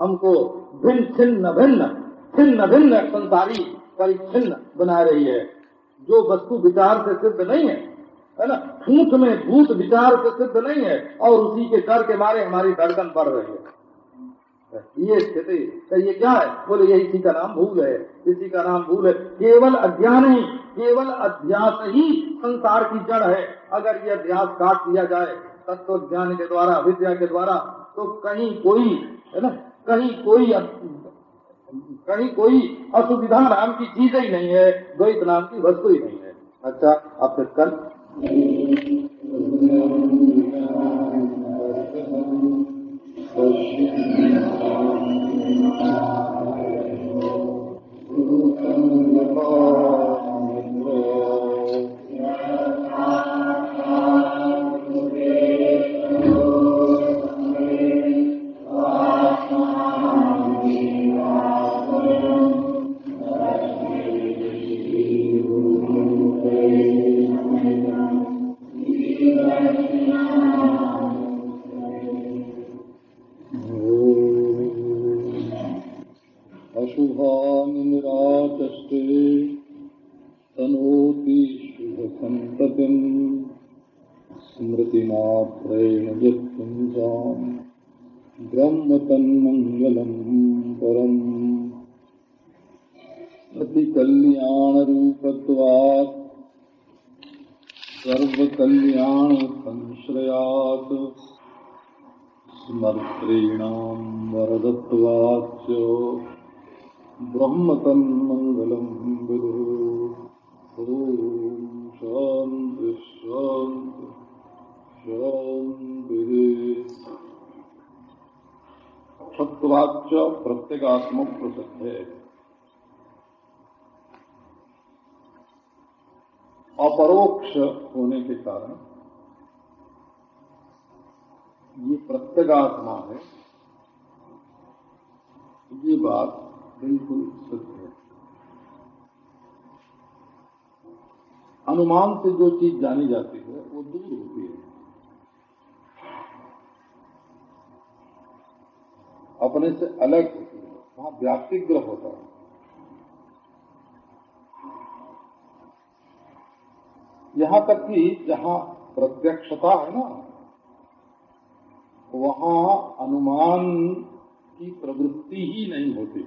हमको भिन्न छिन्न भिन्न छिन्न भिन्न संसारी परिच्छिन्न बना रही है। जो वस्तु विचार से सिद्ध नहीं है है ना? ठूठ में भूत विचार से सिद्ध नहीं है और उसी के डर के मारे हमारी धड़कन बढ़ रही है। ये स्थिति तो ये क्या है? बोले, ये इसी का नाम भूल है इसी का नाम भूल है केवल अज्ञान ही केवल अध्यास ही संसार की जड़ है। अगर ये अध्यास काट दिया जाए, तत्व ज्ञान के द्वारा, विद्या के द्वारा तो कहीं कोई, है ना कहीं कोई कहीं कोई असुविधा नाम की चीज़ ही नहीं है, द्वैत नाम की वस्तु ही नहीं है। अच्छा अब फिर कल स्मृतिमात्रेण यत्पुञ्जाम् ब्रह्म तन्मङ्गलम् परम् प्रतिकल्याणरूपत्वात् सर्वकल्याणसंश्रयात् प्रत्येगात्मक प्रसिद्ध है अपरोक्ष होने के कारण ये प्रत्यगात्मा है, ये बात बिल्कुल सिद्ध है। अनुमान से जो चीज़ जानी जाती है, वो दूर होती है। अपने से अलग होती है। वहाँ व्याप्तिग्रह होता है। यहाँ तक कि जहाँ प्रत्यक्षता है ना, वहाँ अनुमान की प्रवृत्ति ही नहीं होती।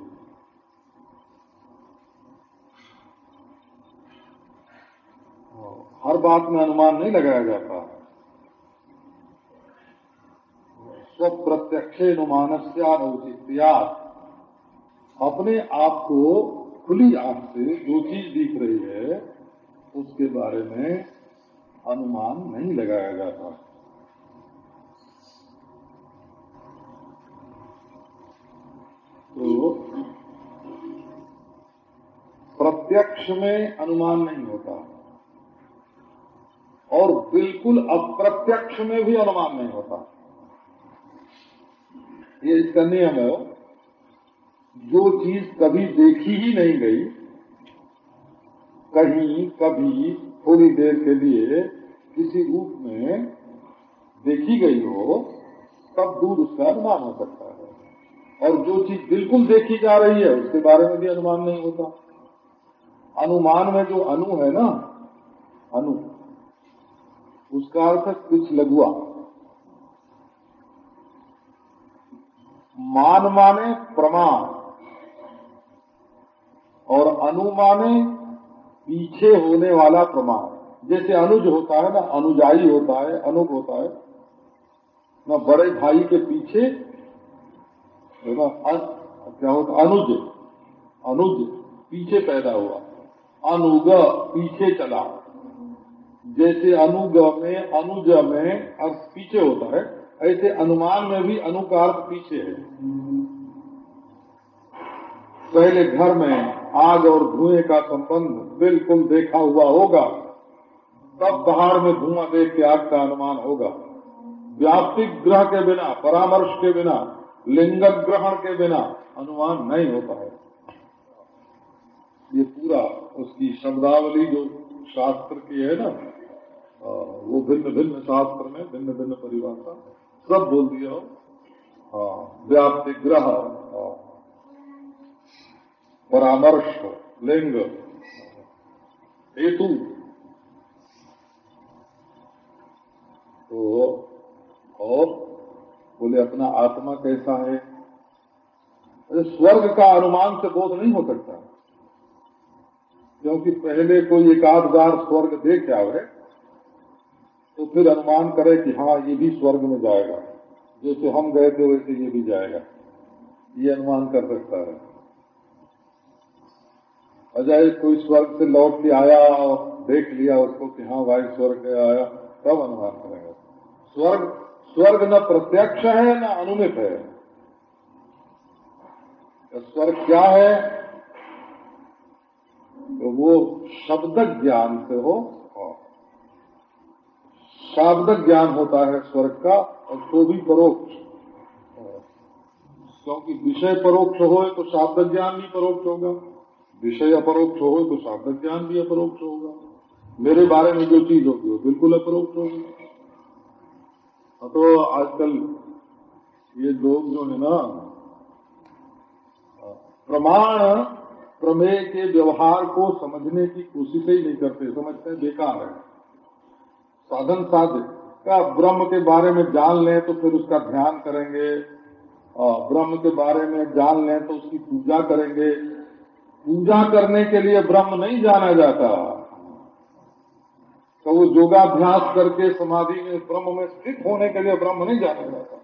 हर बात में अनुमान नहीं लगाया जाता। स्वप्रत्यक्षेनुमानस्यानौचित्या अपने आप को खुली आँख से जो चीज़ दिख रही है, उसके बारे में अनुमान नहीं लगाया जाता। तो प्रत्यक्ष में अनुमान नहीं होता। और बिल्कुल अप्रत्यक्ष में भी अनुमान नहीं होता। ये इसका नियम है, जो चीज़ कभी देखी ही नहीं गई, कहीं कभी थोड़ी देर के लिए किसी रूप में देखी गई हो, तब दूर उसका अनुमान हो सकता है। और जो चीज़ बिल्कुल देखी जा रही है, उसके बारे में भी अनुमान नहीं होता। अनुमान में जो अनु है ना, अनु, उसका अर्थ कुछ लगुआ मान माने प्रमाण और अनुमाने पीछे होने वाला प्रमाण। जैसे अनुज होता है ना, अनुजाई होता है, अनुप होता है, ना बड़े भाई के पीछे, है ना क्या होता अनुज अनुज पीछे पैदा हुआ, अनुग पीछे चला। जैसे अनुग में, अनुज में अर्थ पीछे होता है ऐसे अनुमान में भी अनुकार पीछे है। पहले घर में आग और धुएँ का संबंध बिल्कुल देखा हुआ होगा, तब पहाड़ में धुआँ देख के आग का अनुमान होगा। व्याप्तिक ग्रह के बिना, परामर्श के बिना लिंग ग्रहण के बिना अनुमान नहीं होता है ये पूरा उसकी शब्दावली जो शास्त्र की है ना वो भिन्न भिन्न शास्त्र में भिन्न भिन्न परिभाषा सब बोल दिया हाँ। व्याप्ति ग्रह परामर्श, लिंग। हेतु। तो और बोले, अपना आत्मा कैसा है? स्वर्ग का अनुमान से बोध नहीं हो सकता। क्योंकि पहले कोई एकाध बार स्वर्ग देख आवे तो फिर अनुमान करे कि हाँ ये भी स्वर्ग में जाएगा। जैसे हम गए थे, वैसे ये भी जाएगा। ये अनुमान कर सकता है। अजय, कोई स्वर्ग से लौट के आया और देख लिया उसको कि हाँ भाई, स्वर्ग से आया, तब अनुमान करेगा। स्वर्ग स्वर्ग न प्रत्यक्ष है, न अनुमित है। तो स्वर्ग क्या है तो वो शब्द ज्ञान से हो शाब्द ज्ञान होता है स्वर्ग का और तो भी परोक्ष। क्योंकि विषय परोक्ष हो तो शाब्द ज्ञान भी परोक्ष होगा। विषय अपरोक्ष हो तो शाब्द ज्ञान भी अपरोक्ष होगा। मेरे बारे में जो चीज़ होगी वो बिल्कुल अपरोक्ष होगी। हाँ, तो आजकल ये लोग जो है ना प्रमाण प्रमेय के व्यवहार को समझने की कोशिश ही नहीं करते समझते बेकार है। साधन साध्य। का ब्रह्म के बारे में जान लें तो फिर उसका ध्यान करेंगे। और ब्रह्म के बारे में जान लें तो उसकी पूजा करेंगे। पूजा करने के लिए ब्रह्म नहीं जाना जाता। तो वो योगाभ्यास करके समाधि में, ब्रह्म में स्थित होने के लिए ब्रह्म नहीं जाना जाता।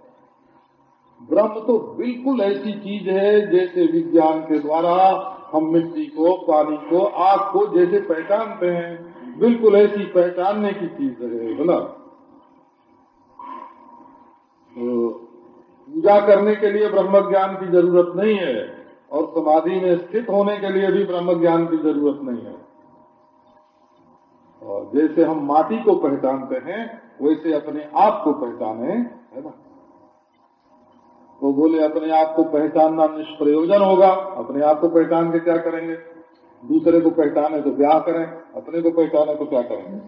ब्रह्म तो बिल्कुल ऐसी चीज़ है जैसे विज्ञान के द्वारा हम मिट्टी को, पानी को, आग को जैसे पहचानते हैं। बिल्कुल ऐसी पहचानने की चीज़ है बोला तो पूजा करने के लिए ब्रह्म ज्ञान की ज़रूरत नहीं है और समाधि में स्थित होने के लिए भी ब्रह्म ज्ञान की ज़रूरत नहीं है। और जैसे हम माटी को पहचानते हैं, वैसे अपने आप को पहचाने, है ना? तो बोले, अपने आप को पहचानना निष्प्रयोजन होगा। अपने आप को पहचान के क्या करेंगे? दूसरे को पहचाने तो ब्याह करें, अपने को पहचाने तो क्या करेंगे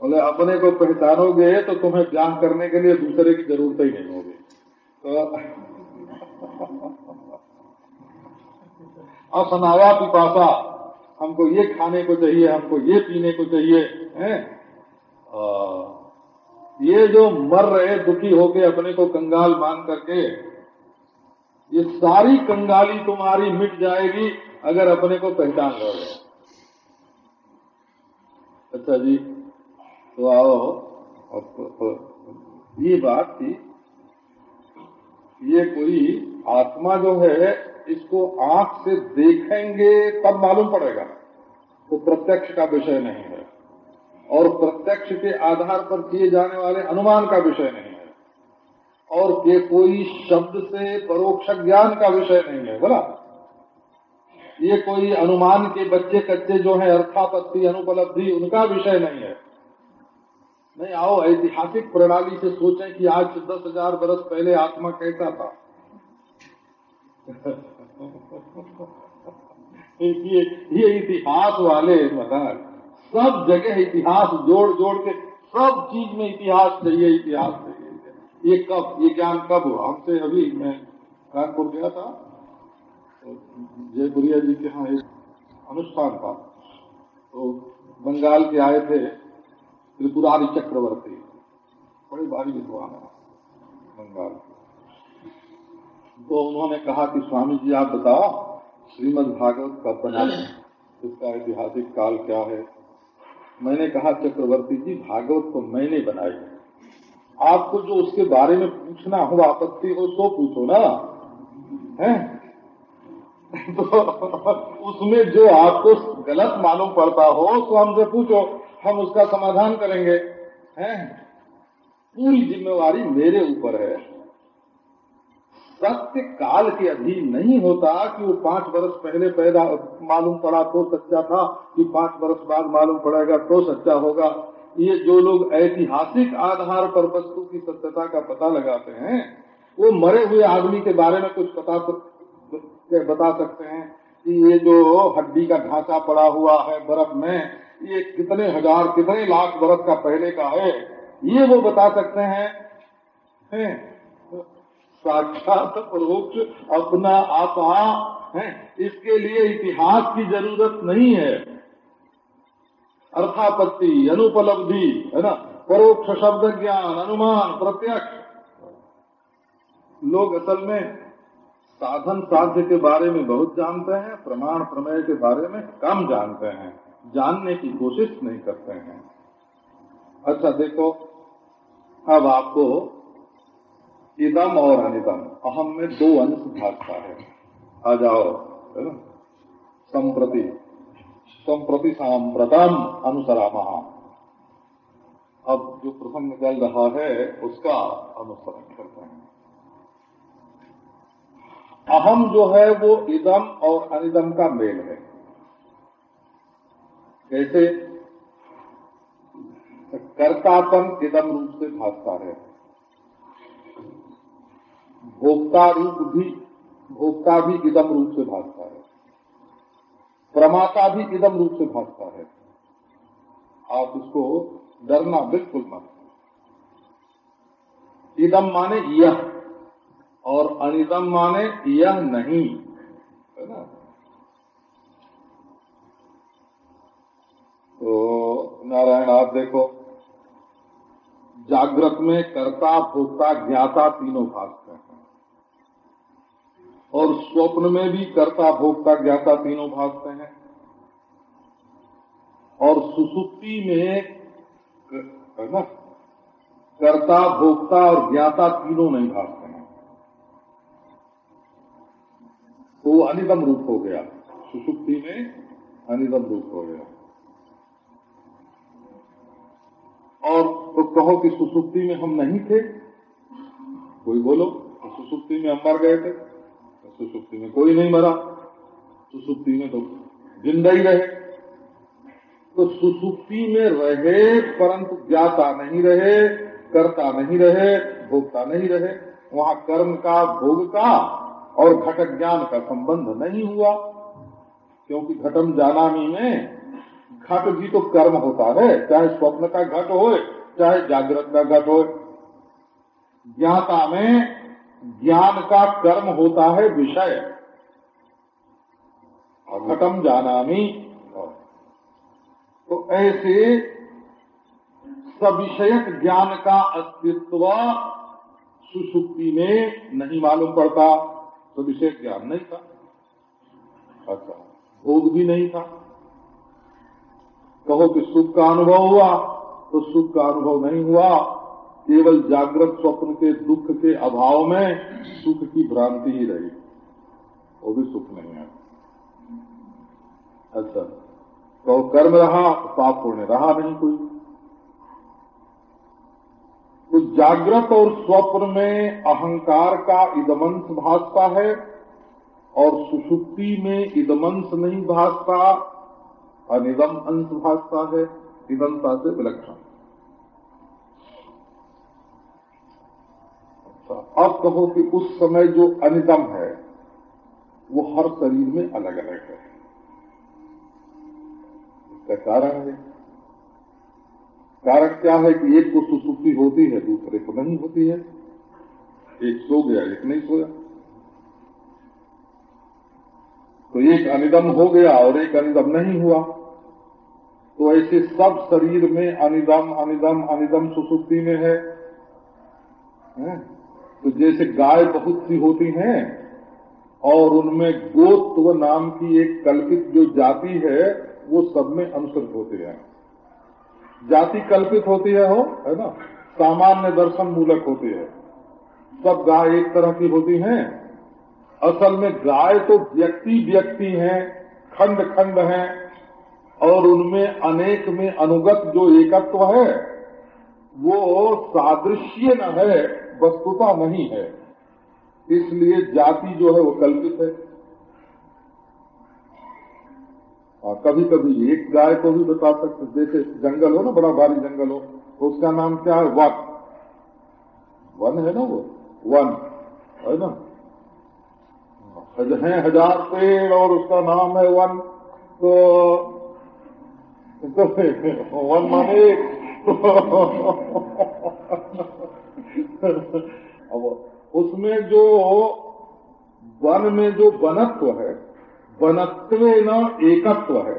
बोले, अपने को पहचानोगे तो तुम्हें ब्याह करने के लिए दूसरे की ज़रूरत ही नहीं होगी। तो असनाया पिपासा, हमको ये खाने को चाहिए, हमको ये पीने को चाहिए, हैं? ये जो मर रहे, दुखी होके अपने को कंगाल मान करके ये सारी कंगाली तुम्हारी मिट जाएगी अगर अपने को पहचान लो अच्छा जी तो आओ ये बात थी। ये कोई आत्मा जो है, इसको आँख से देखेंगे तब मालूम पड़ेगा। तो प्रत्यक्ष का विषय नहीं है। और प्रत्यक्ष के आधार पर किए जाने वाले अनुमान का विषय नहीं है। और के कोई शब्द से परोक्ष ज्ञान का विषय नहीं है बोला। ये कोई अनुमान के बच्चे कच्चे जो है अर्थापत्ति अनुपलब्धि उनका विषय नहीं है। नहीं आओ ऐतिहासिक प्रणाली से सोचें कि आज दस हज़ार बरस पहले आत्मा कैसा था। ये, ये इतिहास वाले महाराज सब जगह इतिहास जोड़ जोड़ के सब चीज़ में इतिहास चाहिए इतिहास चाहिए ये कब, ये ज्ञान कब हुआ? हमसे अभी मैं कानपुर गया था तो जयपुरिया जी के यहाँ एक अनुष्ठान था। तो बंगाल के आए थे त्रिपुरारी चक्रवर्ती, बड़े भारी विद्वान है बंगाल तो उन्होंने कहा कि स्वामी जी, आप बताओ, श्रीमद भागवत का बना इसका ऐतिहासिक काल क्या है? मैंने कहा, चक्रवर्ती जी, भागवत तो मैंने बनाई आपको जो उसके बारे में पूछना हो, आपत्ति हो तो पूछो ना। है? तो उसमें जो आपको गलत मालूम पड़ता हो तो हमसे पूछो। हम उसका समाधान करेंगे। हैं? पूरी जिम्मेवारी मेरे ऊपर है। सत्य काल के अधीन नहीं होता कि वो पाँच वर्ष पहले पैदा मालूम पड़ा तो सच्चा था, कि पाँच वर्ष बाद मालूम पड़ेगा तो सच्चा होगा। ये जो लोग ऐतिहासिक आधार पर वस्तु की सत्यता का पता लगाते हैं वो मरे हुए आदमी के बारे में कुछ पता बता सकते हैं कि ये जो हड्डी का ढांचा पड़ा हुआ है बर्फ़ में ये कितने हज़ार कितने लाख बरस का पहले का है ये वो बता सकते हैं, हैं? साक्षात परोक्ष अपना आपा है। इसके लिए इतिहास की ज़रूरत नहीं है। अर्थापत्ति, अनुपलब्धि, है ना? परोक्ष शब्द ज्ञान, अनुमान, प्रत्यक्ष। लोग असल में साधन साध्य के बारे में बहुत जानते हैं, प्रमाण प्रमेय के बारे में कम जानते हैं, जानने की कोशिश नहीं करते हैं। अच्छा देखो, अब आपको इदम और अनिदम, अहम में दो अंश भागता है। आ जाओ, है ना? संप्रति। संप्रति सांप्रतम अनुसरामा। अब जो प्रसंग चल रहा है, उसका अनुसरण करते हैं। अहम जो है, वो इदम और अनिदम का मेल है। कैसे कर्तापन इदम रूप से भागता है। भोक्ता रूप भी, भोक्ता भी इदम रूप से भागता है। प्रमाता भी इदम रूप से भागता है। आप इसको डरना बिल्कुल मत। इदम माने यह, और अनिदम माने यह नहीं, है ना? तो नारायण, आप देखो, जागृत में कर्ता, भोक्ता, ज्ञाता तीनों भागते हैं। और स्वप्न में भी कर्ता भोक्ता ज्ञाता तीनों भागते हैं। और सुसुप्ति में है ना, कर्ता भोक्ता और ज्ञाता तीनों नहीं भागते हैं। तो वो अनिदम रूप हो गया। सुसुप्ति में अनिदम रूप हो गया। और तो कहो कि सुसुप्ति में हम नहीं थे? कोई बोलो सुसुप्ति में हम मर गए थे। सुसुप्ति में कोई नहीं मरा। सुसुप्ति में तो ज़िंदा ही रहे। तो सुसुप्ति में रहे, परंतु ज्ञाता नहीं रहे, करता नहीं रहे भोगता नहीं रहे। वहाँ कर्म का, भोग का और घटक ज्ञान का संबंध नहीं हुआ। क्योंकि घटम जानामी में घट भी तो कर्म होता है। चाहे स्वप्न का घट हो चाहे जागृत का घट हो ज्ञाता में ज्ञान का कर्म होता है विषय। घटम जानामी। तो ऐसे सविषयक ज्ञान का अस्तित्व सुसुप्ति में नहीं मालूम पड़ता। तो विषय ज्ञान नहीं था। अच्छा भोग भी नहीं था। कहो कि सुख का अनुभव हुआ तो सुख का अनुभव नहीं हुआ। केवल जागृत स्वप्न के दुख के अभाव में सुख की भ्रांति ही रही। वो भी सुख नहीं है। अच्छा कहो कर्म रहा, पाप पुण्य रहा नहीं कोई। तो जागृत और स्वप्न में अहंकार का इदमंश भासता है और सुसुप्ति में इदमंश नहीं भासता, अनिदम अंश भासता है इदमता से विलक्षण। अब कहो कि उस समय जो अनिदम है वो हर शरीर में अलग अलग है। इसका कारण है। कारण क्या है कि एक को सुसुप्ति होती है दूसरे को नहीं होती है। एक सो गया एक नहीं सोया। तो एक अनिदम हो गया और एक अनिदम नहीं हुआ। तो ऐसे सब शरीर में अनिदम अनिदम अनिदम सुसुप्ति में है, है? तो जैसे गाय बहुत सी होती हैं, और उनमें गोत्व नाम की एक कल्पित जो जाति है, वो सब में अनुसृत होती है। जाति कल्पित होती है हो, है ना? सामान्य दर्शन मूलक होती है। सब गाय एक तरह की होती हैं। असल में गाय तो व्यक्ति व्यक्ति हैं, खंड खंड हैं, और उनमें अनेक में अनुगत जो एकत्व है, वो सादृश्य न है वस्तुता नहीं है। इसलिए जाति जो है वो कल्पित है। और कभी कभी एक गाय को भी बता सकते जैसे जंगल हो ना बड़ा भारी जंगल हो तो उसका नाम क्या है? वन। वन है ना वो? वन। है ना? है हज़ार पेड़ और उसका नाम है वन। तो, तो वन माने अब उसमें जो वन में जो वनत्व है वनत्व न एकत्व है।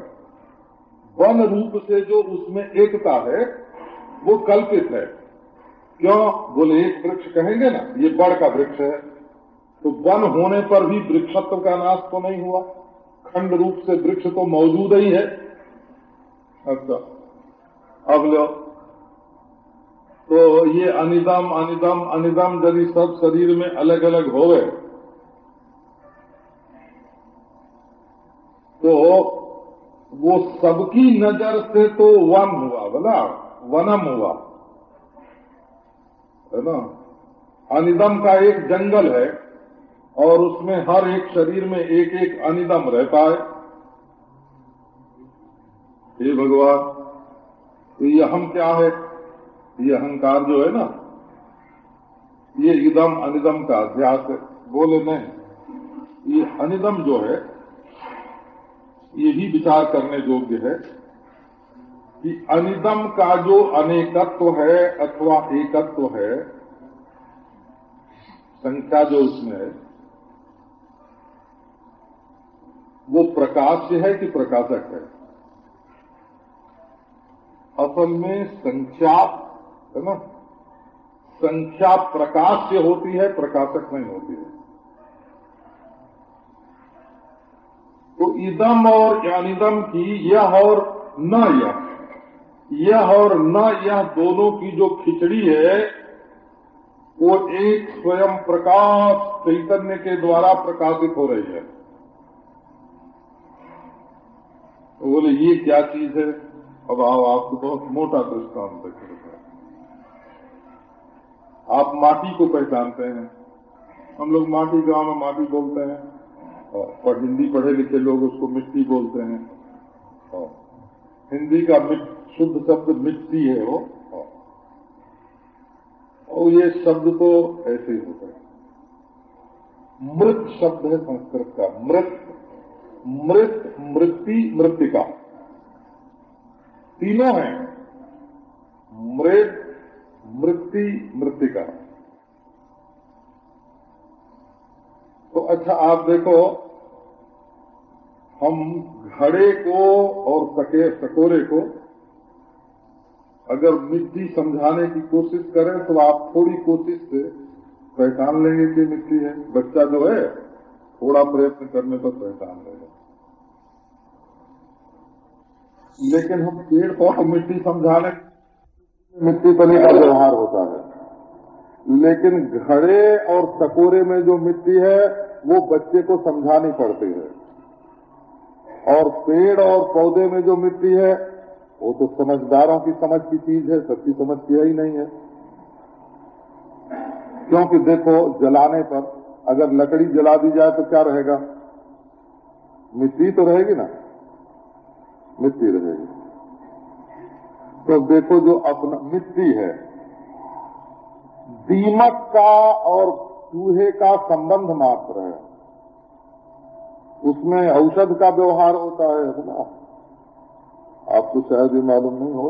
वन रूप से जो उसमें एकता है, वो कल्पित है। क्यों? बोले, एक वृक्ष कहेंगे ना, ये बड़ का वृक्ष है तो वन होने पर भी वृक्षत्व का नाश तो नहीं हुआ। खंड रूप से वृक्ष तो मौजूद ही है। अच्छा अब लो। तो ये अनिदम अनिदम अनिदम यदि सब शरीर में अलग अलग हो गए तो वो सबकी नज़र से तो वन हुआ, बोला? वनम हुआ। है ना? अनिदम का एक जंगल है और उसमें हर एक शरीर में एक एक अनिदम रहता है हे भगवान तो ये हम क्या है? ये अहंकार जो है ना, ये इदम अनिदम का अध्यास है। बोले नहीं, ये अनिदम जो है, ये भी विचार करने योग्य है कि अनिदम का जो अनेकत्व है अथवा एकत्व है, संख्या जो उसमें है, वो प्रकाश है कि प्रकाशक है? असल में संख्या है ना? संख्या प्रकाश से होती है, प्रकाशक नहीं होती है। तो इदम और अनिदम की यह और न यह। यह और न यह दोनों की जो खिचड़ी है, वो एक स्वयं प्रकाश, चैतन्य के द्वारा प्रकाशित हो रही है। तो बोले, ये क्या चीज़ है? अब आओ, आपको बहुत मोटा दृष्टांत है आप माटी को पहचानते हैं। हम लोग माटी गाँव में माटी बोलते हैं और हिंदी पढ़े लिखे लोग उसको मिट्टी बोलते हैं। और हिंदी का शुद्ध शब्द मिट्टी है वो। और ये शब्द तो ऐसे ही होता है। मृत शब्द है संस्कृत का। मृत मृत मृत्यु मृतिका तीनों हैं। मृत मृत्यु मृतिका। तो अच्छा आप देखो, हम घड़े को और सके, सकोरे को अगर मिट्टी समझाने की कोशिश करें तो आप थोड़ी कोशिश से पहचान लेंगे कि मिट्टी है। बच्चा जो है, थोड़ा प्रयत्न करने पर पहचान लेगा लेकिन हम पेड़ पौधे मिट्टी समझाने मिट्टी तनी का व्यवहार होता है। लेकिन घड़े और सकोरे में जो मिट्टी है, वो बच्चे को समझानी पड़ती है। और पेड़ और पौधे में जो मिट्टी है, वो तो समझदारों की समझ की चीज़ है, सबकी समझ की ही नहीं है। क्योंकि देखो, जलाने पर अगर लकड़ी जला दी जाए तो क्या रहेगा? मिट्टी तो रहेगी ना? मिट्टी रहेगी। तो देखो जो अपना मिट्टी है, दीमक का और चूहे का संबंध मात्र है। उसमें औषध का व्यवहार होता है ना? आपको शायद ये मालूम नहीं हो।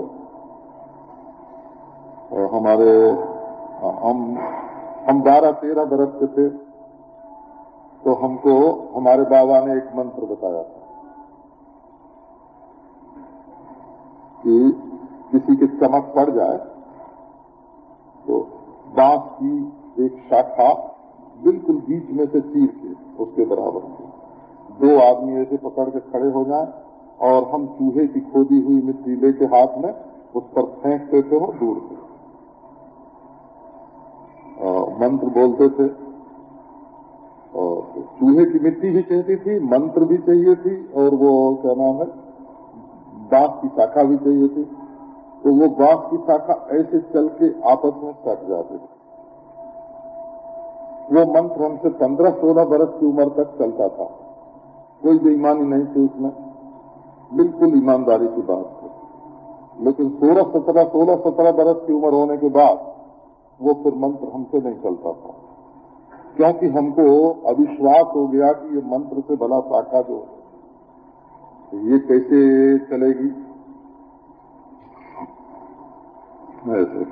और हमारे, हम हम बारह तेरह बरस के थे तो हमको, हमारे बाबा ने एक मंत्र बताया था कि किसी के चमक पड़ जाए तो बाँस की एक शाखा बिल्कुल बीच में से चीर के उसके बराबर की दो आदमी ऐसे पकड़ के खड़े हो जाए और हम चूहे की खोदी हुई मिट्टी लेके हाथ में उस पर फेंक देते हो, दूर से। मंत्र बोलते थे और चूहे की मिट्टी भी कहती थी, मंत्र भी चाहिए थी और वो क्या नाम है बाँस की शाखा भी चाहिए थी। तो वो बाँस की शाखा ऐसे चल के आपस में कट जाते वो मंत्र हमसे पंद्रह सोलह बरस की उम्र तक चलता था। कोई बेईमानी नहीं थी उसमें। बिल्कुल ईमानदारी की बात थी। लेकिन सोलह सत्रह सोलह सत्रह बरस की उम्र होने के बाद वो फिर मंत्र हमसे नहीं चलता था। क्योंकि हमको अविश्वास हो गया कि ये मंत्र से भला शाखा जो ये कैसे चलेगी? ऐसे।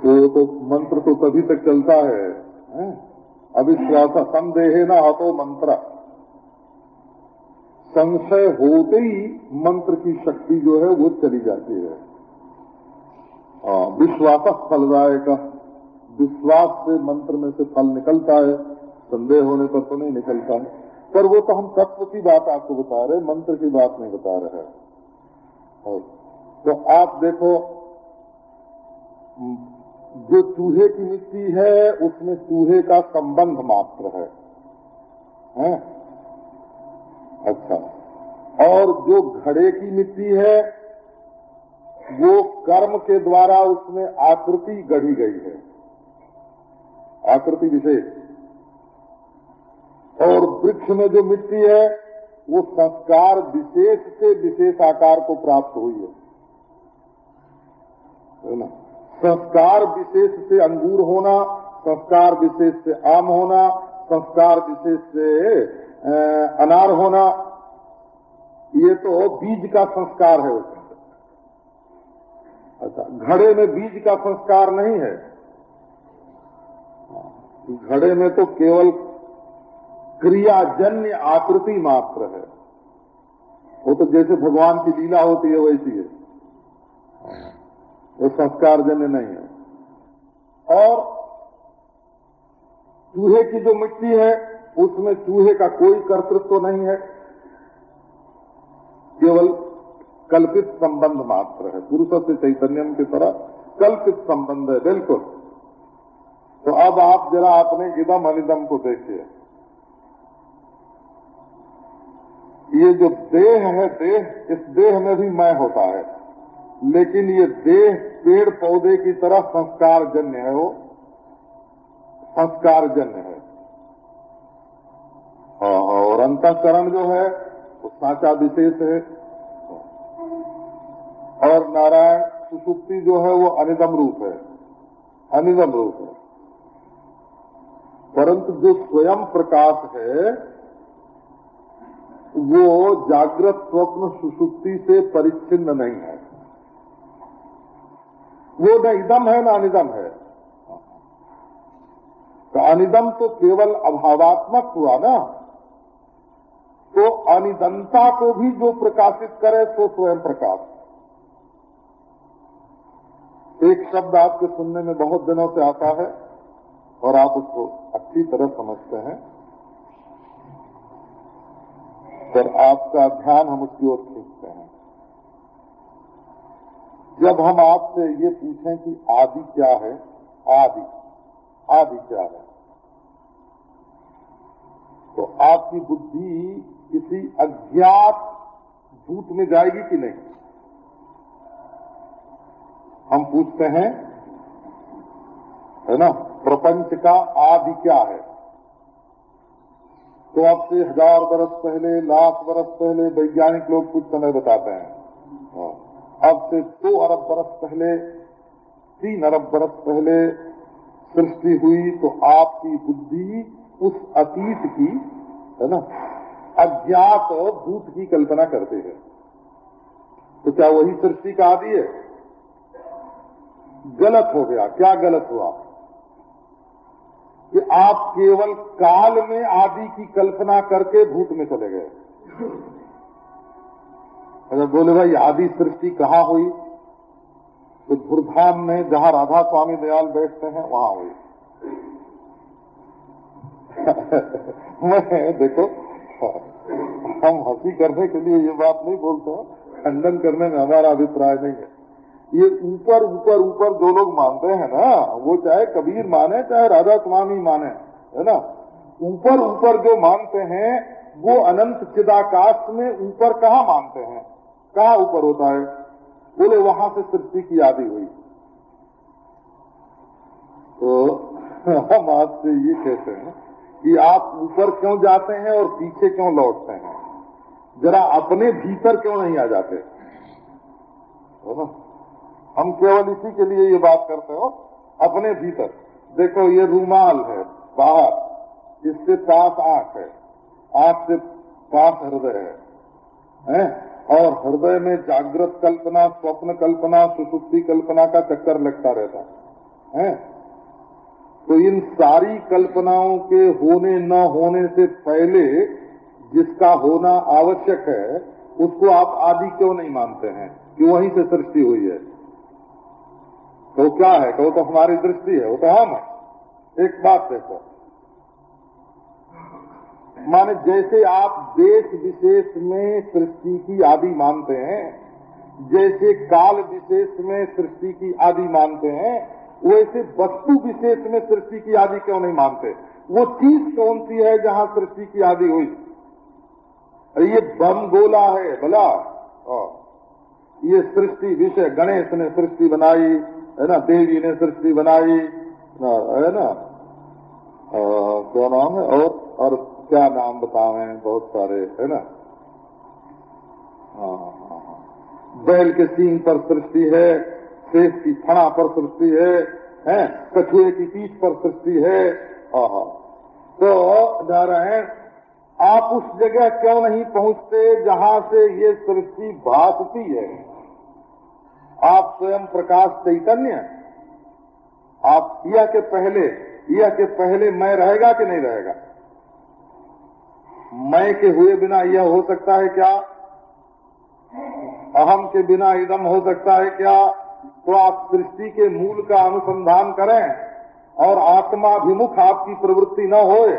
तो तो मंत्र तो तभी तक चलता है? अविश्वास संदेह न हतो मंत्र। संशय होते ही मंत्र की शक्ति जो है वो चली जाती है। हाँ, विश्वास फलदायक। विश्वास से मंत्र में से फल निकलता है संदेह होने पर तो नहीं निकलता। है पर वो तो हम तत्व की बात आपको बता रहे मंत्र की बात नहीं बता रहे हैं। तो आप देखो जो चूहे की मिट्टी है उसमें चूहे का संबंध मात्र है, है? अच्छा। और जो घड़े की मिट्टी है वो कर्म के द्वारा उसमें आकृति गढ़ी गई है। आकृति विशेष। और वृक्ष में जो मिट्टी है वो संस्कार विशेष से विशेष आकार को प्राप्त हुई है। ना? संस्कार विशेष से अंगूर होना, संस्कार विशेष से आम होना, संस्कार विशेष से अनार होना, ये तो बीज का संस्कार है उसमें। अच्छा घड़े में बीज का संस्कार नहीं है। घड़े में तो केवल क्रियाजन्य आकृति मात्र है। वो तो जैसे भगवान की लीला होती है, वैसी है। वो संस्कार जन्य नहीं है। और चूहे की जो मिट्टी है, उसमें चूहे का कोई कर्तृत्व तो नहीं है। केवल कल्पित संबंध मात्र है। पुरुषों से चैतन्यम की तरह कल्पित संबंध है, बिल्कुल। तो अब आप जरा अपने इदम अनिदम को देखिए। ये जो देह है, देह, इस देह में भी मैं होता है। लेकिन ये देह पेड़ पौधे की तरह संस्कार जन्य है वो। संस्कार जन्य है हाँ, और अंतकरण जो है वो साचा विशेष है। और नारायण सुसुप्ति जो है वो अनिदम रूप है। अनिदम रूप है। परंतु जो स्वयं प्रकाश है वो जागृत स्वप्न सुसुप्ति से परिच्छिन्न नहीं है। वो न इदम है, न अनिदम है। तो अनिदम तो केवल अभावात्मक हुआ ना। तो अनिदंता को भी जो प्रकाशित करे तो स्वयं प्रकाश। एक शब्द आपके सुनने में बहुत दिनों से आता है, और आप उसको अच्छी तरह समझते हैं। पर आपका ध्यान हम उसकी ओर खींचते जब हम आपसे ये पूछें कि आदि क्या है, आदि आदि क्या है तो आपकी बुद्धि किसी अज्ञात भूत में जाएगी कि नहीं? हम पूछते हैं, है ना, प्रपंच का आदि क्या है? तो अब से हज़ार बरस पहले, लाख बरस पहले वैज्ञानिक लोग कुछ समय बताते हैं। हाँ। अब से दो अरब बरस पहले, तीन अरब बरस पहले सृष्टि हुई तो आपकी बुद्धि उस अतीत की, है ना, अज्ञात भूत की कल्पना करते हैं। तो क्या वही सृष्टि का आदि है? गलत हो गया। क्या गलत हुआ? कि आप केवल काल में आदि की कल्पना करके भूत में चले गए। अगर बोले, भाई, आदि सृष्टि कहाँ हुई? तो धुरधाम में जहाँ राधा स्वामी दयाल बैठते हैं, वहाँ हुई। मैं, देखो, हम हँसी करने के लिए ये बात नहीं बोलते हैं, खंडन करने में हमारा अभिप्राय नहीं है। ये ऊपर ऊपर ऊपर जो लोग मानते हैं ना, वो चाहे कबीर माने, चाहे राधा स्वामी माने, है ना? ऊपर ऊपर जो मानते हैं, वो अनंत चिदाकाश में ऊपर कहा मानते हैं? कहा ऊपर होता है? बोले वहाँ से सृष्टि की आदि हुई। तो हम आपसे ये कहते हैं कि आप ऊपर क्यों जाते हैं और पीछे क्यों लौटते हैं? जरा अपने भीतर क्यों नहीं आ जाते? हम केवल इसी के लिए ये बात करते हो अपने भीतर। देखो ये रूमाल है बाहर। इससे पास आँख है। आँख से पास हृदय है, है? और हृदय में जागृत कल्पना, स्वप्न कल्पना, सुसुप्ति कल्पना का चक्कर लगता रहता है। तो इन सारी कल्पनाओं के होने न होने से पहले जिसका होना आवश्यक है, उसको आप आदि क्यों नहीं मानते हैं? कि वहीं से सृष्टि हुई है? तो क्या है? कहो तो हमारी दृष्टि है, वो तो हम है। एक बात देखो माने जैसे आप देश विशेष में सृष्टि की आदि मानते हैं, जैसे काल विशेष में सृष्टि की आदि मानते हैं, वैसे वस्तु विशेष में सृष्टि की आदि क्यों नहीं मानते? वो चीज़ कौन सी है जहाँ सृष्टि की आदि हुई? ये बम गोला है, भला। ये सृष्टि विषय, गणेश ने सृष्टि बनाई, है ना? देवी ने सृष्टि बनाई, है ना? क्या नाम है? और और क्या नाम बतावे? बहुत सारे है ना? हाँ, हाँ, हाँ। बैल के सींग पर सृष्टि है शेष की फणा पर सृष्टि है हैं? कछुए की पीठ पर सृष्टि है। तो नारायण आप उस जगह क्यों नहीं पहुँचते जहाँ से ये सृष्टि भासती है? आप स्वयं प्रकाश चैतन्य आप यह के पहले यह के पहले मैं रहेगा कि नहीं रहेगा? मैं के हुए बिना यह हो सकता है क्या? अहम के बिना इदम हो सकता है क्या? तो आप सृष्टि के मूल का अनुसंधान करें और आत्माभिमुख आपकी प्रवृत्ति न होए।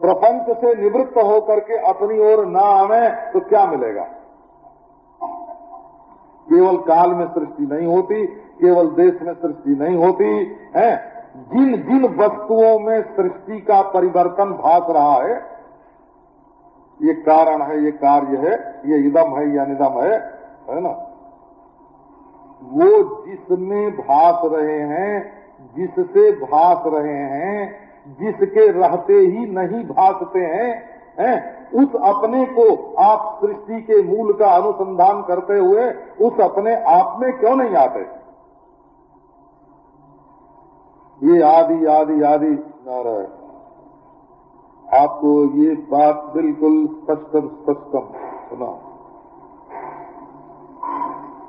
प्रपंच से निवृत्त होकर के अपनी ओर न आवे तो क्या मिलेगा? केवल काल में सृष्टि नहीं होती, केवल देश में सृष्टि नहीं होती, है? जिन जिन वस्तुओं में सृष्टि का परिवर्तन भाग रहा है, ये कारण है, ये कार्य है, ये इदम है, या निदम है है ना? वो जिसमें भास रहे हैं, जिससे भास रहे हैं, जिसके रहते ही नहीं भासते हैं हैं? उस अपने को आप सृष्टि के मूल का अनुसंधान करते हुए उस अपने आप में क्यों नहीं आते? ये आदि आदि आदि, नारायण। आपको ये बात बिल्कुल स्पष्टम स्पष्टम सुना।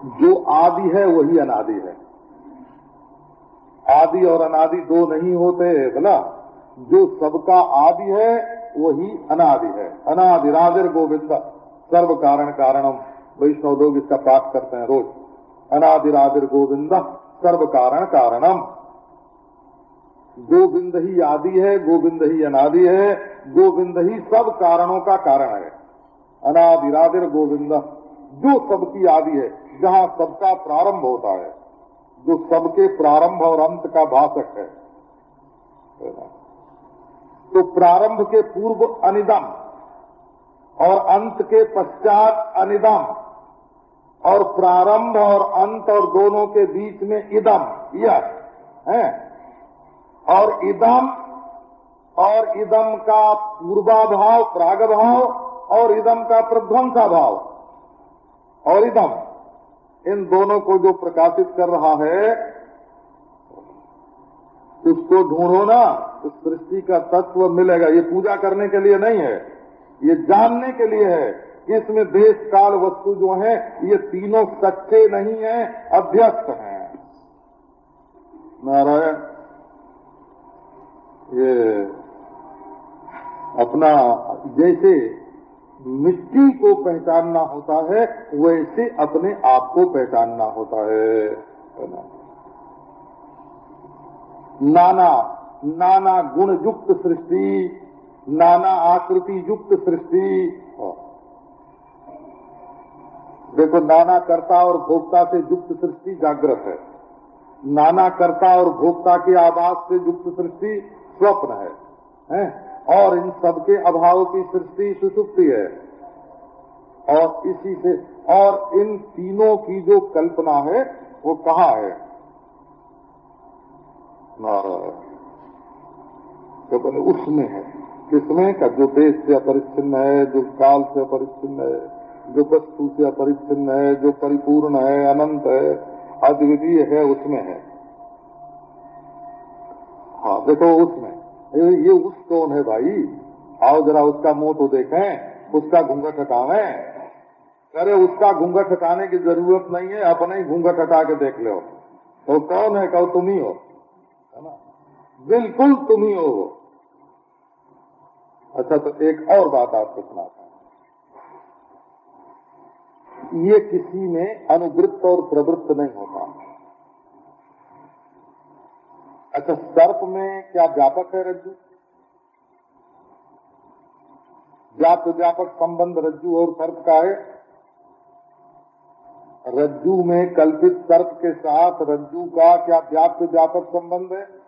जो आदि है, वही अनादि है। आदि और अनादि दो नहीं होते बोला जो सबका आदि है, वही अनादि है। अनादि राजर गोविंद सर्व कारण कारणम। वैष्णव लोग इसका पाठ करते हैं रोज। अनादि राजर गोविंद सर्व कारण कारणम। गोविंद ही आदि है, गोविंद ही अनादि है, गोविंद ही सब कारणों का कारण है। अनादि राधिर गोविंद, जो सबकी आदि है, जहाँ सबका प्रारंभ होता है, जो सबके प्रारंभ और अंत का भाषक है। तो प्रारंभ के पूर्व अनिदम और अंत के पश्चात अनिदम और प्रारंभ और अंत और दोनों के बीच में इदम, यह है? और इदम और इदम का पूर्वाभाव प्रागभाव और इदम का प्रध्वंसा भाव और इदम, इन दोनों को जो प्रकाशित कर रहा है, उसको ढूंढो ना तो सृष्टि का तत्व मिलेगा। ये पूजा करने के लिए नहीं है, ये जानने के लिए है कि इसमें देश काल वस्तु जो है, ये तीनों सच्चे नहीं है, अध्यस्त हैं। नारायण ये अपना जैसे मिट्टी को पहचानना होता है, वैसे अपने आप को पहचानना होता है। नाना नाना गुण युक्त सृष्टि, नाना आकृति युक्त सृष्टि देखो, नाना कर्ता और भोक्ता से युक्त सृष्टि जागृत है। नाना कर्ता और भोक्ता के आवास से युक्त सृष्टि स्वप्न है, है? और इन सबके अभाव की सृष्टि सुसुप्ति है। और इसी से और इन तीनों की जो कल्पना है वो कहा है? तो बोले उसमें है। किसमें? का जो देश से अपरिच्छिन्न है जो काल से अपरिच्छिन्न है जो वस्तु से अपरिच्छिन्न है जो परिपूर्ण है अनंत है अद्वितीय है उसमें है। हाँ देखो उसमें। ये उस कौन है भाई? आओ जरा उसका मुँह तो देखें। उसका घूंघट हटावे। अरे, उसका घूंघट हटाने की ज़रूरत नहीं है, अपने ही घूंघट हटा के देख लो। तो कौन है? कहो, तुम ही हो। है ना? बिल्कुल तुम ही हो अच्छा तो एक और बात आपको सुनाता हूँ ये किसी में अनुवृत्त और प्रवृत्त नहीं होता। अच्छा सर्प में क्या व्यापक है रज्जु? व्याप्त व्यापक संबंध रज्जु और सर्प का है। रज्जु में कल्पित सर्प के साथ रज्जु का क्या व्याप्त व्यापक संबंध है?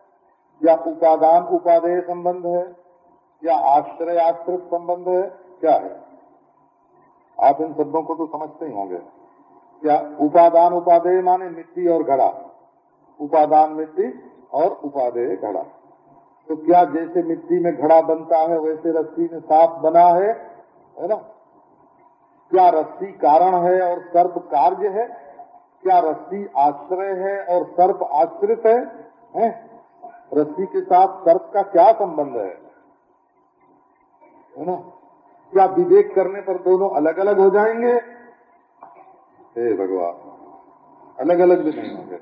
या उपादान उपादेय संबंध है? या आश्रय आश्रित संबंध है? क्या है? आप इन शब्दों को तो समझते ही होंगे। क्या उपादान उपादेय माने मिट्टी और घड़ा। उपादान मिट्टी और उपादेय घड़ा तो क्या जैसे मिट्टी में घड़ा बनता है वैसे रस्सी में साफ़ बना है है ना? क्या रस्सी कारण है और सर्प कार्य है? क्या रस्सी आश्रय है और सर्प आश्रित है, है? रस्सी के साथ सर्प का क्या संबंध है? है ना? क्या विवेक करने पर दोनों अलग अलग हो जाएँगे? हे भगवान अलग अलग भी नहीं होंगे।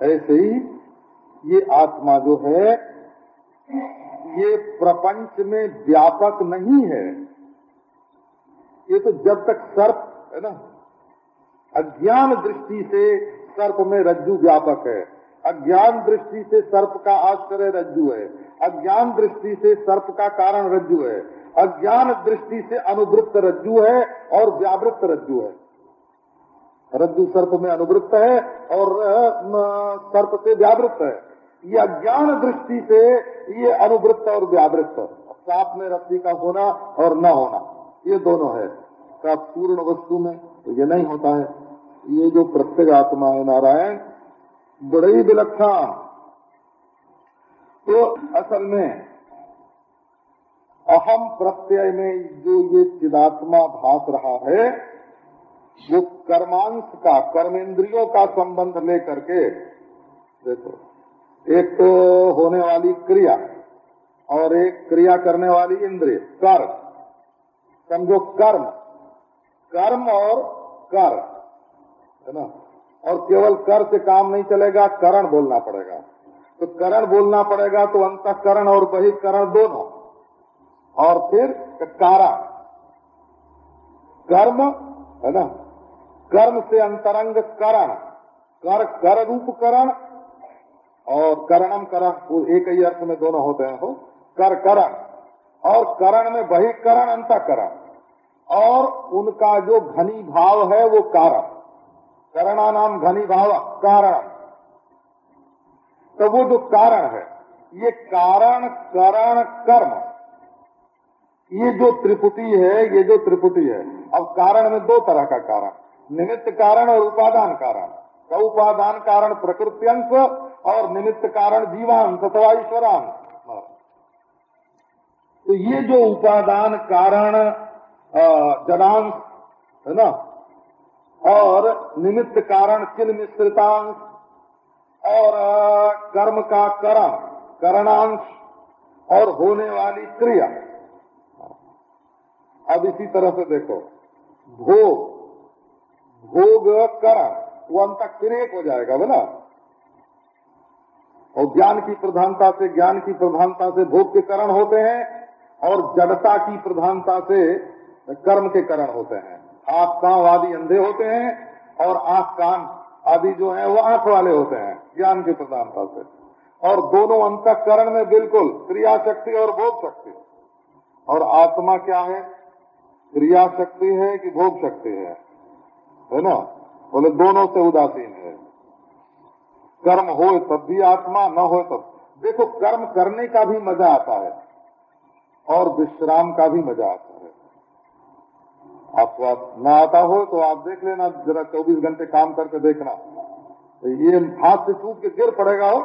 ऐसे ही ये आत्मा जो है, ये प्रपंच में व्यापक नहीं है। ये तो जब तक सर्प, है ना, अज्ञान दृष्टि से सर्प में रज्जु व्यापक है। अज्ञान दृष्टि से सर्प का आश्चर्य रज्जु है। अज्ञान दृष्टि से सर्प का कारण रज्जु है। अज्ञान दृष्टि से अनुवृत्त रज्जु है और व्यावृत्त रज्जु है। रज्जु सर्प में अनुवृत्त है और सर्प से व्यावृत्त है। ये अज्ञान दृष्टि से ये अनुवृत्त और व्यावृत्त। साप में रस्सी का होना और न होना, ये दोनों है। पूर्ण वस्तु में तो ये नहीं होता है। ये जो प्रत्येक आत्मा है नारायण, बड़े ही विलक्षण। तो असल में, अहम प्रत्यय में जो ये चिदात्मा भास रहा है, वो कर्मांश का, कर्मेंद्रियों का संबंध लेकर के, देखो एक तो होने वाली क्रिया और एक क्रिया करने वाली इंद्रिय, कर्म। समझो कर्म। कर्म और कर, है ना? और केवल कर से काम नहीं चलेगा, करण बोलना पड़ेगा। तो करण बोलना पड़ेगा तो अंतकरण और बहिकरण दोनों। और फिर कारा कर्म, है ना? कर्म से अंतरंग करण। कर कर रूप करण और करणम करण एक ही अर्थ में दोनों होते हैं, हो? कर करण। और करण में बहिकरण अंतकरण। और उनका जो घनी भाव है, वो कारण। करणा नाम घनी भाव, कारण। तो वो जो कारण है, ये कारण, करण, कर्म। ये जो त्रिपुटी है, ये जो त्रिपुटी है, अब कारण में दो तरह का कारण। निमित्त कारण और उपादान कारण। का उपादान कारण प्रकृत्यंश और निमित्त कारण जीवांश अथवा ईश्वरांश तो ये जो उपादान कारण जडांश, है ना? और निमित्त कारण किल मिश्रितांश? और कर्म का करण, करणांश, और होने वाली क्रिया। अब इसी तरह से देखो। भोग भोग करण, वो अंत क्रियक हो जाएगा बोला और ज्ञान की प्रधानता से, ज्ञान की प्रधानता से भोग के करण होते हैं और जड़ता की प्रधानता से कर्म के करण होते हैं। आँख, कान आदि अंधे होते हैं और आँख, कान आदि जो है वो आँख वाले होते हैं, ज्ञान की प्रधानता से। और दोनों अंतकरण में बिल्कुल क्रिया शक्ति और भोग शक्ति और आत्मा क्या है? क्रिया शक्ति है कि भोग शक्ति है? है ना? बोले, दोनों से उदासीन है। कर्म हो तब भी आत्मा न हो तब। देखो, कर्म करने का भी मज़ा आता है और विश्राम का भी मज़ा आता है। आपको आप न आता हो तो आप देख लेना, जरा 24 घंटे काम करके देखना। तो ये हाथ से छूट के गिर पड़ेगा हो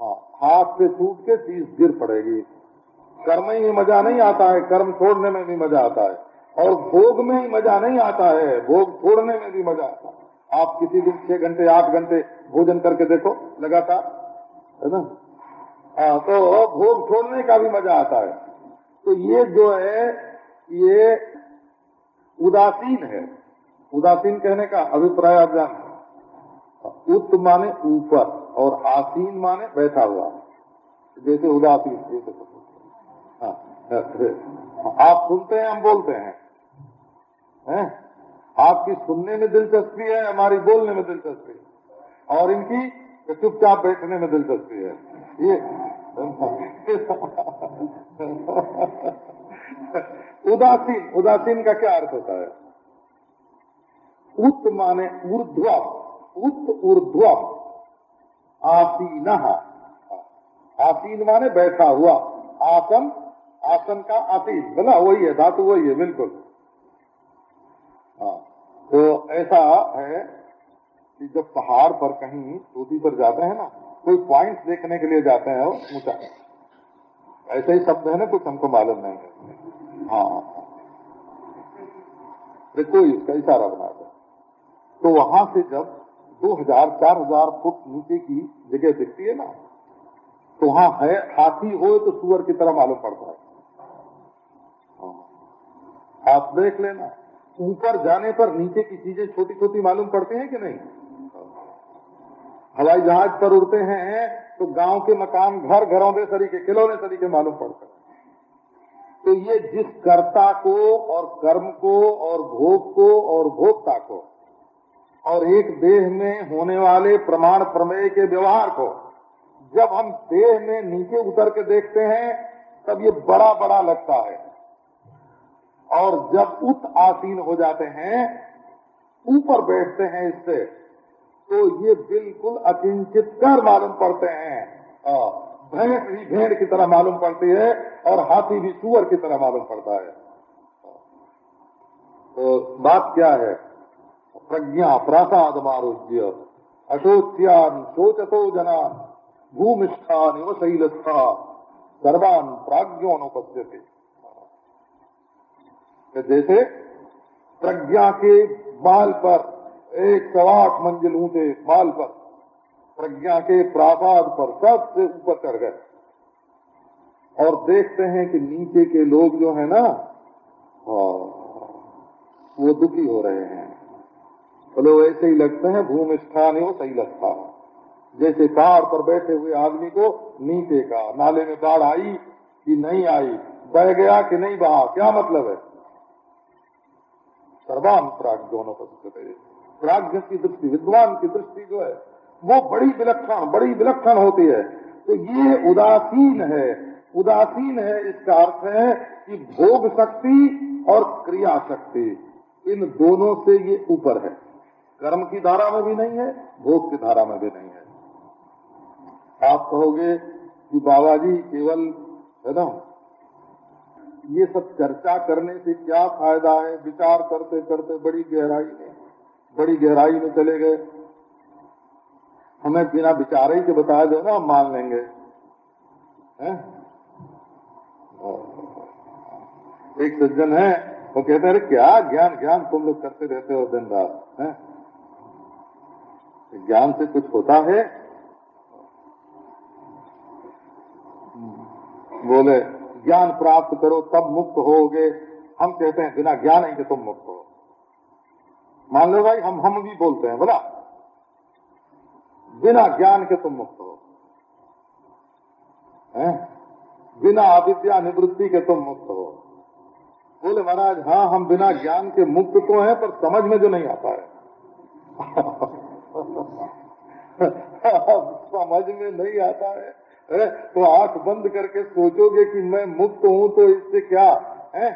हाँ हाथ से छूट के चीज़ गिर पड़ेगी। कर्म ही मज़ा नहीं आता है, कर्म छोड़ने में भी मज़ा आता है। और भोग में ही मज़ा नहीं आता है, भोग छोड़ने में भी मज़ा आता है। आप किसी दिन छह घंटे आठ घंटे भोजन करके देखो लगातार है ना? हाँ तो भोग छोड़ने का भी मज़ा आता है। तो ये जो है ये उदासीन है। उदासीन कहने का अभिप्राय आप जान उत माने ऊपर और आसीन माने बैठा हुआ। जैसे उदासीन जैसे हाँ, आप सुनते हैं हम बोलते हैं। हैं? आपकी सुनने में दिलचस्पी है, हमारी बोलने में दिलचस्पी है, और इनकी चुपचाप बैठने में दिलचस्पी है। ये उदासीन उदासीन का क्या अर्थ होता है? उत माने ऊर्ध्व, उत ऊर्ध्व, आसीन। आसीन माने बैठा हुआ, आसन आसन का आसीन बोला वही है, धातु वही है, बिल्कुल। हाँ। तो ऐसा है कि जब पहाड़ पर कहीं चोटी पर जाते हैं ना, कोई पॉइंट देखने के लिए जाते हैं ऊँचा। ऐसे ही शब्द है ना, कुछ हमको मालूम नहीं है। हाँ। कोई इसका इशारा बना दे। तो वहाँ से जब दो हज़ार, चार हज़ार फुट नीचे की जगह दिखती है ना तो वहाँ है, हाथी हो तो सुअर की तरह मालूम पड़ता है। हाँ। आप देख लेना। ऊपर जाने पर नीचे की चीज़ें छोटी छोटी मालूम पड़ती हैं कि नहीं? हवाई जहाज़ पर उड़ते हैं तो गाँव के मकान घर घरों में तरीके खिलौने तरीके मालूम पड़ते हैं। तो ये जिस कर्ता को और कर्म को और भोग को और भोक्ता को और एक देह में होने वाले प्रमाण प्रमेय के व्यवहार को जब हम देह में नीचे उतर के देखते हैं, तब ये बड़ा बड़ा लगता है। और जब उत आसीन हो जाते हैं, ऊपर बैठते हैं इससे तो ये बिल्कुल अकिंचित कर मालूम पड़ते हैं। भैंस भी भेड़ की तरह मालूम पड़ती है और हाथी भी सुअर की तरह मालूम पड़ता है। तो बात क्या है? प्रज्ञा प्रसाद मारोग्य अशोच्यान शोचतो जनान भूमिष्ठा निवशैलस्था सर्वान प्राज्ञोनुपस्थिति जैसे प्रज्ञा के बाल पर एक सौ आठ मंजिल ऊँचे बाल पर, प्रज्ञा के प्रापाद पर सबसे ऊपर चढ़ गए। और देखते हैं कि नीचे के लोग जो है ना वो दुखी हो रहे हैं। बोले तो ऐसे ही लगते हैं भूमिष्ठा नहीं वो सही लगता जैसे कार पर बैठे हुए आदमी को नीचे का नाले में बाढ़ आई कि नहीं आई, बह गया कि नहीं बहा, क्या मतलब है? सर्वान प्राग्ञोनोपस्थित प्राज्ञ की दृष्टि, विद्वान की दृष्टि जो है, वो बड़ी विलक्षण बड़ी विलक्षण होती है। तो ये उदासीन है उदासीन है, इसका अर्थ है कि भोग शक्ति और क्रिया शक्ति, इन दोनों से ये ऊपर है। कर्म की धारा में भी नहीं है, भोग की धारा में भी नहीं है। आप कहोगे कि बाबा जी केवल है ना? ये सब चर्चा करने से क्या फ़ायदा है? विचार करते करते बड़ी गहराई में, बड़ी गहराई में चले गए। हमें बिना विचार ही के बताया दो ना, हम मान लेंगे। है? एक सज्जन है, वो कहते हैं क्या ज्ञान ज्ञान तुम लोग करते रहते हो दिन रात? है? ज्ञान से कुछ होता है? बोले ज्ञान प्राप्त करो, तब मुक्त होगे हम कहते हैं, बिना ज्ञान ही के तुम मुक्त हो। मान लो भाई, हम हम भी बोलते हैं, बोला। बिना ज्ञान के तुम मुक्त हो? बिना अविद्या निवृत्ति के तुम मुक्त हो। बोले, महाराज हाँ हम बिना ज्ञान के मुक्त तो हैं, पर समझ में जो नहीं आता है। समझ में नहीं आता है। तो आँख बंद करके सोचोगे कि मैं मुक्त हूँ तो इससे क्या है?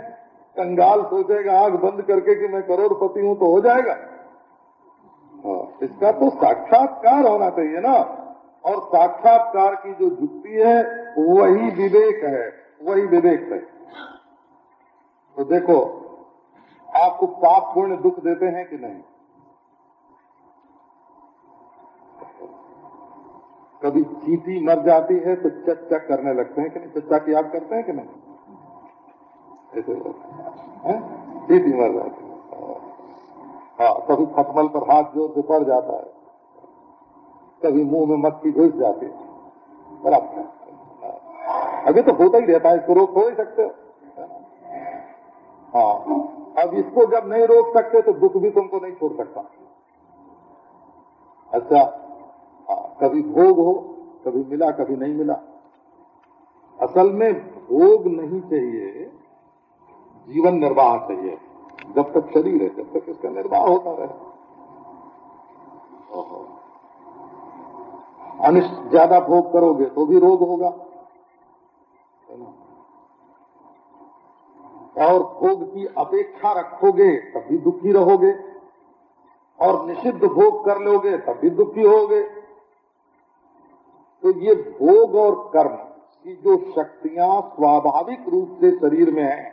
कंगाल सोचेगा आँख बंद करके कि मैं करोड़पति हूँ तो हो जाएगा। हाँ, इसका तो साक्षात्कार होना चाहिए ना। और साक्षात्कार की जो जुक्ति है वही विवेक है वही विवेक है। तो देखो आपको पाप पूर्ण दुख देते हैं कि नहीं? कभी चीटी मर जाती है तो चच्चा करने लगते हैं कि नहीं चच्चा की याद करते हैं कि नहीं? ऐसे चीटी मर जाती है। हाँ कभी खतमल पर हाथ ज़ोर से पड़ जाता है। कभी मुँह में मक्खी घुस जाती है। बराबर। अभी तो होता ही रहता है, इसको रोक हो ही सकते हो। हाँ। अब इसको जब नहीं रोक सकते तो दुख भी तुमको नहीं छोड़ सकता। अच्छा। कभी भोग हो, कभी मिला, कभी नहीं मिला। असल में भोग नहीं चाहिए, जीवन निर्वाह चाहिए। जब तक शरीर है जब तक इसका निर्वाह होता रहे। अनिष्ट ज़्यादा भोग करोगे तो भी रोग होगा और भोग की अपेक्षा रखोगे, तब भी दुखी रहोगे। और निषिद्ध भोग कर लोगे, तब भी दुखी होगे। तो ये भोग और कर्म की जो शक्तियाँ स्वाभाविक रूप से शरीर में है,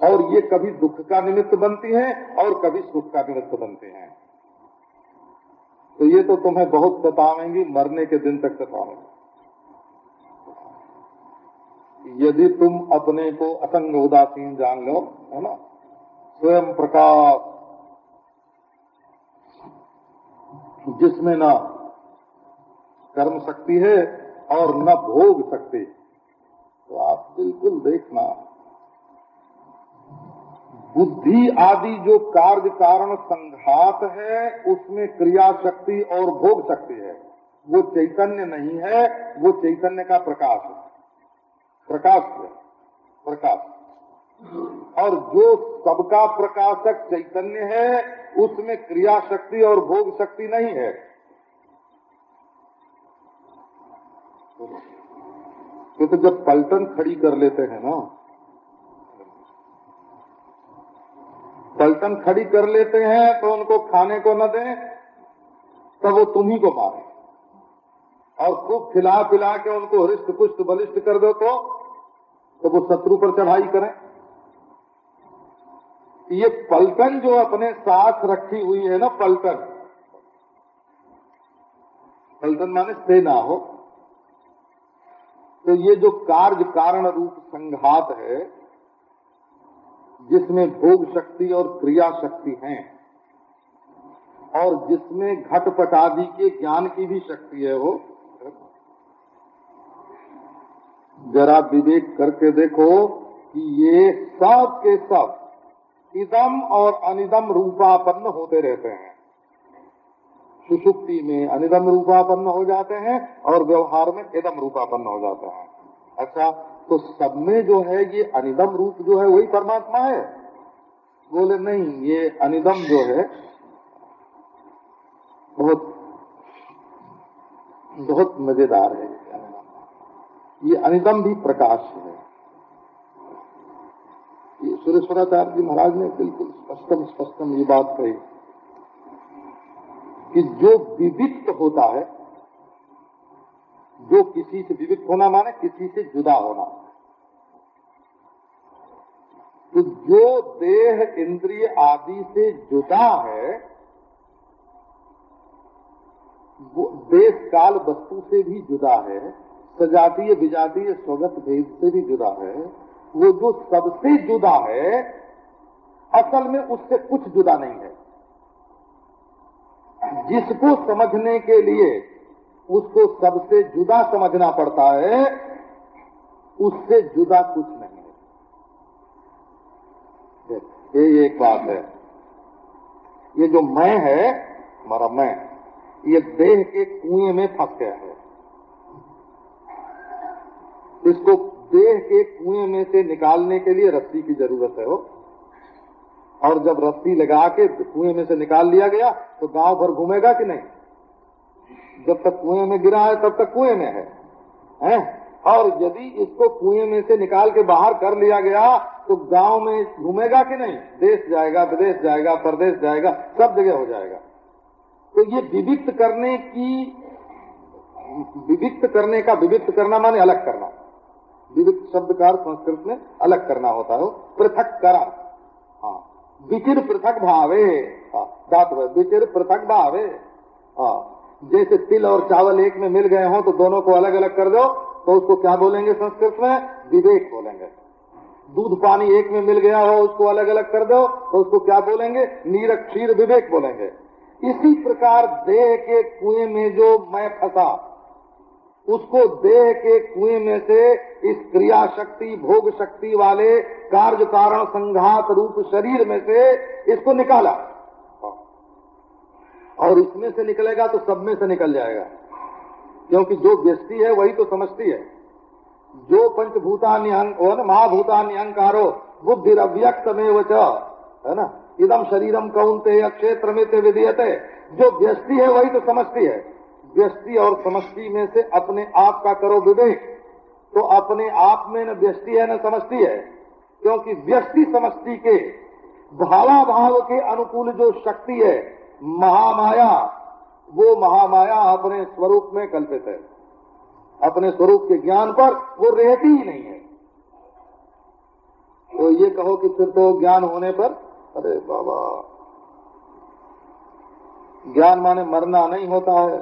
और ये कभी दुख का निमित्त बनती हैं और कभी सुख का निमित्त बनते हैं। तो ये तो तुम्हें बहुत सतावेंगी, मरने के दिन तक सतावेंगी। यदि तुम अपने को असंग उदासीन जान लो, है ना? स्वयं प्रकाश, जिसमें न कर्म शक्ति है और न भोग शक्ति। तो आप बिल्कुल देखना। बुद्धि आदि जो कार्य कारण संघात है, उसमें क्रिया शक्ति और भोग शक्ति है। वो चैतन्य नहीं है, वो चैतन्य का प्रकाश है। प्रकाश है, प्रकाश। और जो सबका प्रकाशक चैतन्य है, उसमें क्रिया शक्ति और भोग शक्ति नहीं है। तो जब पलटन खड़ी कर लेते हैं ना पलटन खड़ी कर लेते हैं तो उनको खाने को न दें तब वो तुम्ही को मारे। और खूब खिला पिला के उनको हृष्ट पुष्ट बलिष्ठ कर दो तो, तो वो शत्रु पर चढ़ाई करें। ये पलटन जो अपने साथ रखी हुई है ना पलटन। पलटन माने सेना हो। तो ये जो कार्य कारण रूप संघात है, जिसमें भोग शक्ति और क्रिया शक्ति है, और जिसमें घटपट आदि के ज्ञान की भी शक्ति है वो, जरा विवेक करके देखो कि ये सब के सब इदम और अनिदम रूपापन्न होते रहते हैं। सुषुप्ति में अनिदम रूपापन्न हो जाते हैं और व्यवहार में इदम रूपापन्न हो जाते हैं। अच्छा तो सब में जो है ये अनिदम रूप जो है वही परमात्मा है? बोले, नहीं, ये अनिदम जो है, बहुत बहुत मज़ेदार है ये अनिदम भी प्रकाश है। ये सुरेश्वराचार्य जी महाराज ने बिल्कुल स्पष्टम स्पष्टम ये बात कही। कि जो विविक्त होता है, जो किसी से विविक्त होना माने किसी से जुदा होना। तो जो देह इंद्रिय आदि से जुदा है, वो देश काल वस्तु से भी जुदा है, सजातीय, विजातीय, स्वगत, भेद से भी जुदा है, वो जो सबसे जुदा है, असल में उससे कुछ जुदा नहीं है। जिसको समझने के लिए उसको सबसे जुदा समझना पड़ता है, उससे जुदा कुछ नहीं है। ये एक बात है। ये जो मैं है, हमारा मैं, ये देह के कुएँ में फंस गया है। इसको देह के कुएँ में से निकालने के लिए रस्सी की ज़रूरत है वो और जब रस्सी लगा के कुएँ में से निकाल लिया गया तो गाँव भर घूमेगा कि नहीं? जब तक कुएँ में गिरा है, तब तक कुएँ में है। हैं? और यदि इसको कुएँ में से निकाल के बाहर कर लिया गया तो गाँव में घूमेगा कि नहीं? देश जाएगा, विदेश जाएगा, परदेश जाएगा, सब जगह हो जाएगा। तो ये विविक्त करने की, विविक्त करने का विविक्त करना माने अलग करना। विविक्त शब्द का संस्कृत में अलग करना होता है पृथक करा विचिर पृथक भावे। धातु है विचिर पृथक भावे। हाँ जैसे तिल और चावल एक में मिल गए हो तो दोनों को अलग अलग कर दो तो उसको क्या बोलेंगे संस्कृत में? विवेक बोलेंगे। दूध पानी एक में मिल गया हो, उसको अलग अलग कर दो तो उसको क्या बोलेंगे? नीर क्षीर विवेक बोलेंगे। इसी प्रकार देह के कुएँ में जो मैं फंसा उसको देह के कुएँ में से इस क्रिया शक्ति भोग शक्ति वाले कार्य कारण संघात रूप शरीर में से इसको निकाला। और इसमें से निकलेगा तो सब में से निकल जाएगा। क्योंकि जो व्यस्ति है, वही तो समझती है। जो पंचभूतान्य महाभूतान्य अहंकारो बुद्धि अव्यक्त में है ना? इदम शरीरम कौनते क्षेत्र में ते विधीयते। जो व्यस्ति है, वही तो समझती है। व्यस्ति और समष्टि में से अपने आप का करो विवेक। तो अपने आप में न व्यस्ति है, न समझती है, क्योंकि व्यस्ति समष्टि के भावाभाव के अनुकूल जो शक्ति है, महामाया, वो महामाया अपने स्वरूप में कल्पित है। अपने स्वरूप के ज्ञान पर वो रहती ही नहीं है। तो ये कहो कि फिर तो ज्ञान होने पर, अरे बाबा, ज्ञान माने मरना नहीं होता है।